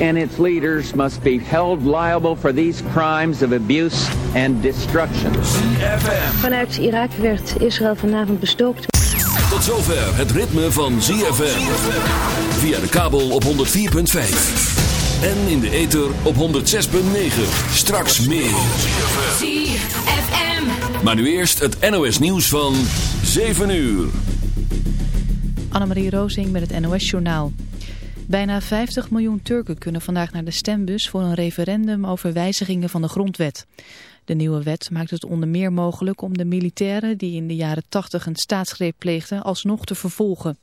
and its leaders must be held liable for these crimes of abuse and destruction. ZFM. Vanuit Irak werd Israël vanavond bestookt. Tot zover het ritme van ZFM. Via de kabel op 104.5. En in de ether op 106.9. Straks meer. ZFM. Maar nu eerst het NOS nieuws van 7 uur. Annemarie Rozing met het NOS-journaal. Bijna 50 miljoen Turken kunnen vandaag naar de stembus voor een referendum over wijzigingen van de grondwet. De nieuwe wet maakt het onder meer mogelijk om de militairen die in de jaren 80 een staatsgreep pleegden alsnog te vervolgen.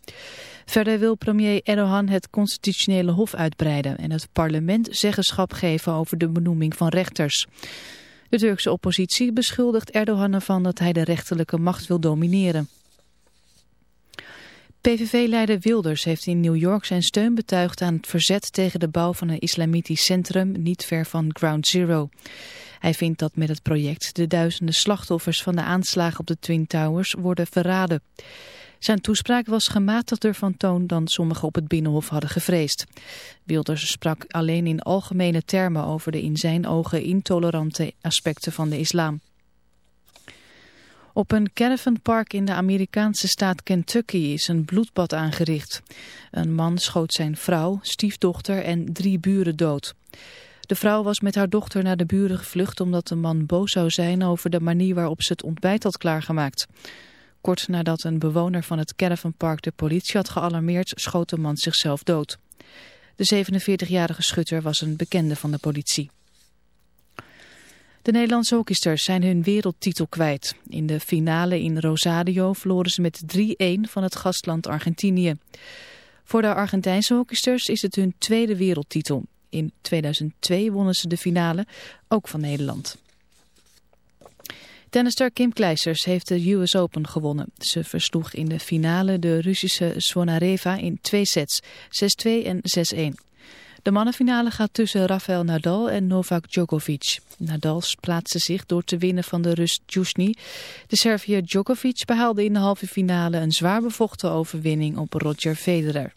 Verder wil premier Erdogan het constitutionele hof uitbreiden en het parlement zeggenschap geven over de benoeming van rechters. De Turkse oppositie beschuldigt Erdogan ervan dat hij de rechterlijke macht wil domineren. PVV-leider Wilders heeft in New York zijn steun betuigd aan het verzet tegen de bouw van een islamitisch centrum niet ver van Ground Zero. Hij vindt dat met het project de duizenden slachtoffers van de aanslagen op de Twin Towers worden verraden. Zijn toespraak was gematigder van toon dan sommigen op het Binnenhof hadden gevreesd. Wilders sprak alleen in algemene termen over de in zijn ogen intolerante aspecten van de islam. Op een caravanpark in de Amerikaanse staat Kentucky is een bloedbad aangericht. Een man schoot zijn vrouw, stiefdochter en drie buren dood. De vrouw was met haar dochter naar de buren gevlucht omdat de man boos zou zijn over de manier waarop ze het ontbijt had klaargemaakt. Kort nadat een bewoner van het caravanpark de politie had gealarmeerd, schoot de man zichzelf dood. De 47-jarige schutter was een bekende van de politie. De Nederlandse hockeysters zijn hun wereldtitel kwijt. In de finale in Rosario verloren ze met 3-1 van het gastland Argentinië. Voor de Argentijnse hockeysters is het hun tweede wereldtitel. In 2002 wonnen ze de finale, ook van Nederland. Tennister Kim Kleisters heeft de US Open gewonnen. Ze versloeg in de finale de Russische Svonareva in twee sets, 6-2 en 6-1. De mannenfinale gaat tussen Rafael Nadal en Novak Djokovic. Nadal plaatste zich door te winnen van de Rus Djusny. De Serviër Djokovic behaalde in de halve finale een zwaar bevochten overwinning op Roger Federer.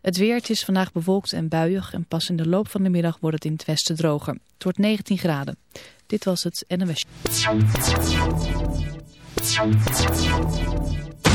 Het weer, is vandaag bewolkt en buiig en pas in de loop van de middag wordt het in het westen droger. Het wordt 19 graden. Dit was het NMS.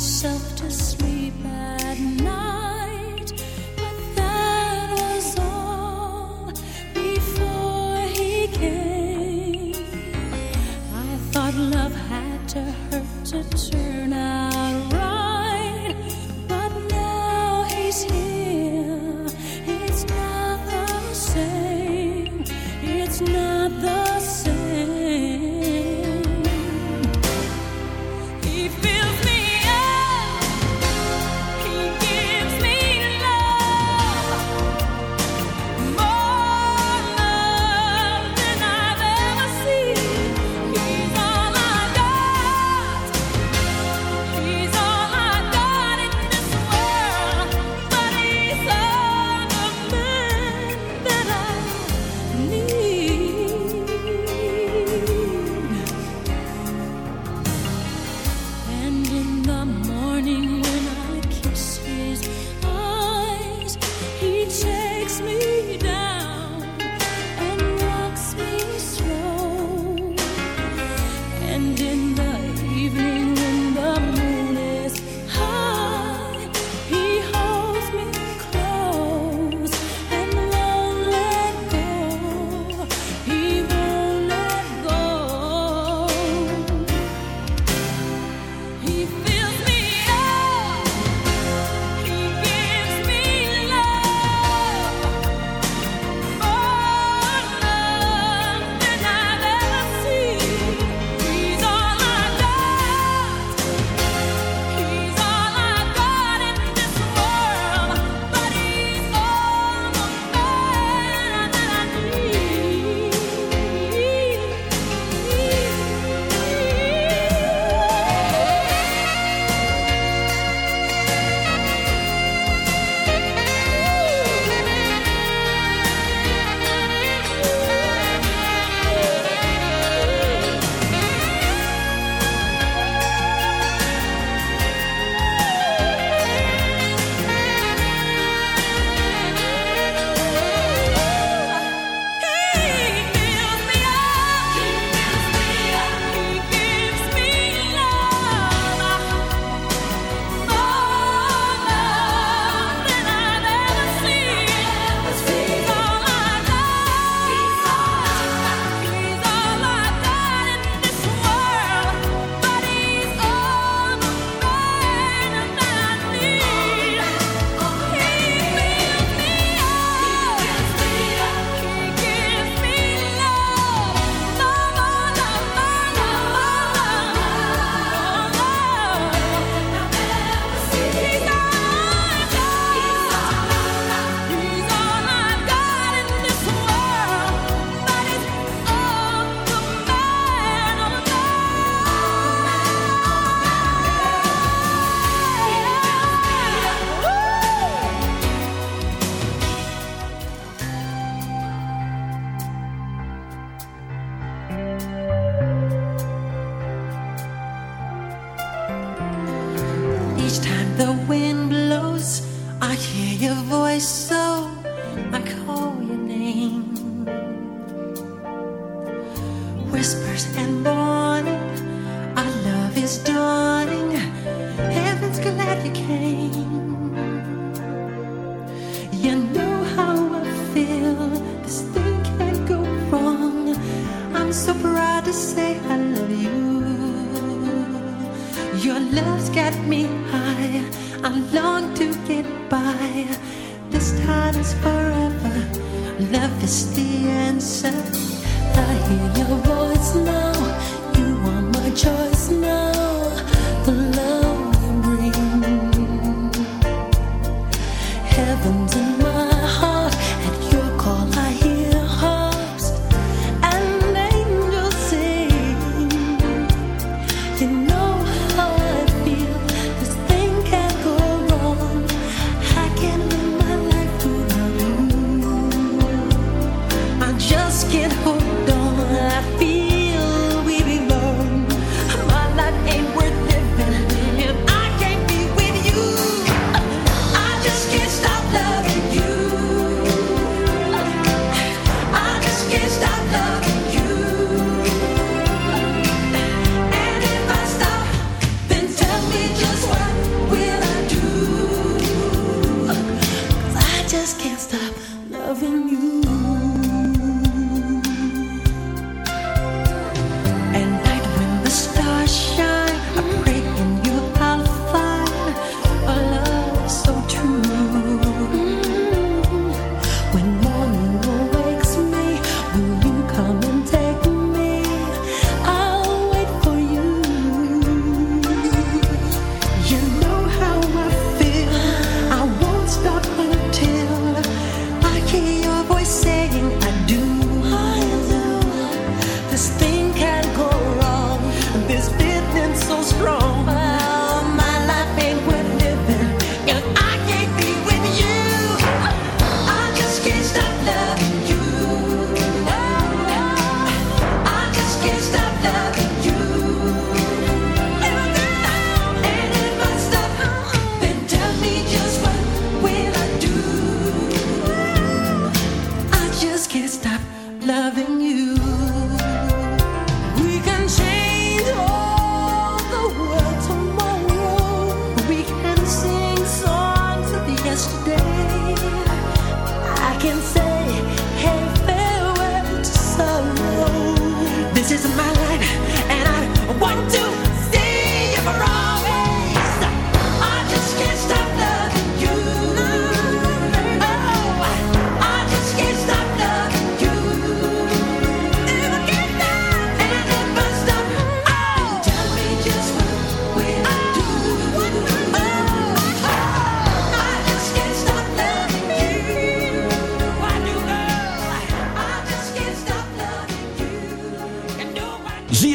myself to sleep at night, but that was all before he came. I thought love had to hurt to turn. can say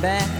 呗。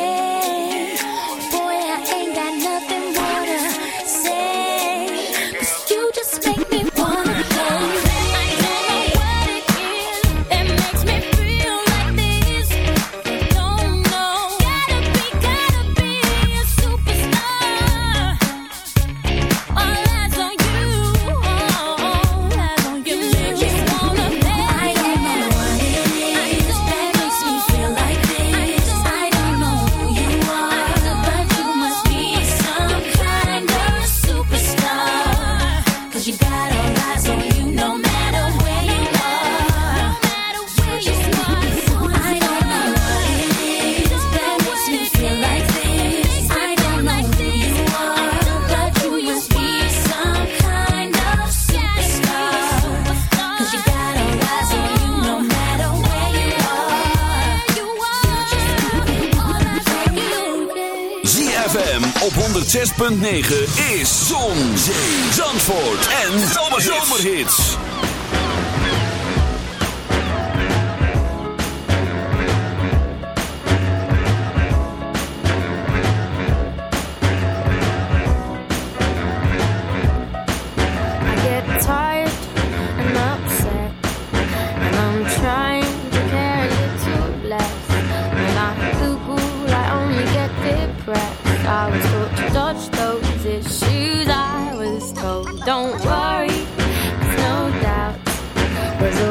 Гейт. was